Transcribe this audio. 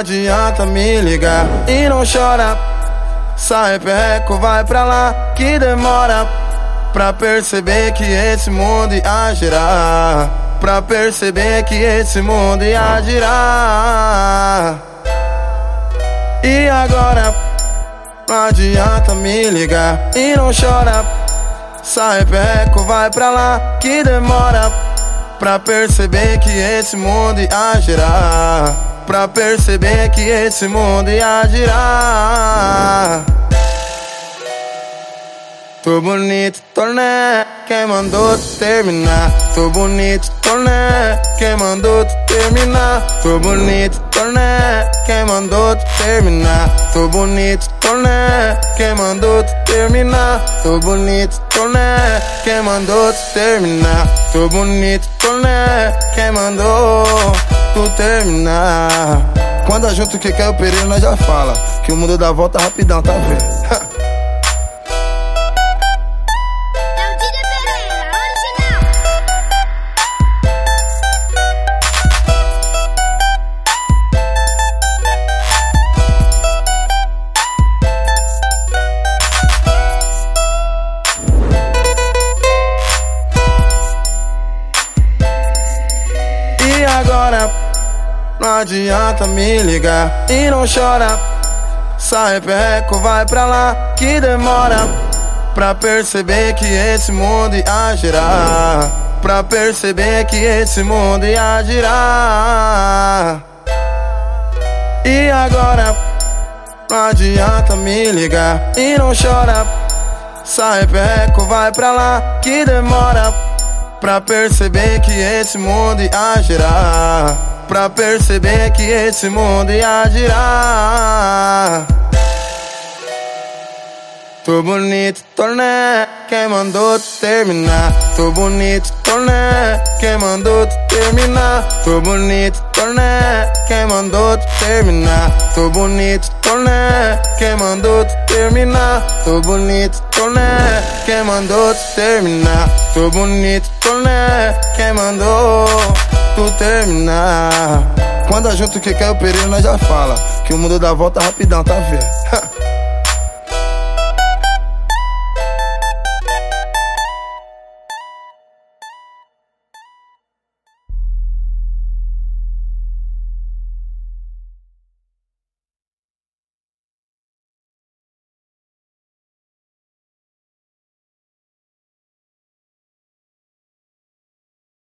adianta me ligar e não chora. Sai perreco, vai pra lá que demora. Pra perceber que esse mundo ia girar. Pra perceber que esse mundo ia girar. E agora? Não adianta me ligar e não chora. Sai perreco, vai pra lá que demora. Pra perceber que esse mundo ia girar. Pra perceber que esse mundo ia girar. Tô bonito, torné, quem mandou tu terminar? Tô bonito, torné, quem mandou tu terminar? Tô bonito, torné, quem mandou tu terminar? Tô bonito, torné, quem mandou tu terminar? Tô bonito, torné, quem mandou tu terminar? Tô bonito, torné, quem mandou tu terminar? Quando a junto que quer o perigo, nós já fala que o mundo dá volta rapidão, tá vendo? Não adianta me ligar e não chora. Sai perreco, vai pra lá que demora. Pra perceber que esse mundo ia girar. Pra perceber que esse mundo ia girar. E agora? Não adianta me ligar e não chora. Sai perreco, vai pra lá que demora. Pra perceber que esse mundo ia girar. Pra perceber que esse mundo ia girar. Tô bonito, torné, quem mandou terminar? Tô bonito, torné, quem mandou terminar? Tô bonito, torné, quem mandou terminar? Tô bonito, torné, quem mandou terminar? Tô bonito, torné, quem mandou terminar? Tô bonito, torné, quem mandou tu terminar? Quando a junto que quer o perigo, nós já fala que o mundo dá volta rapidão, tá vendo?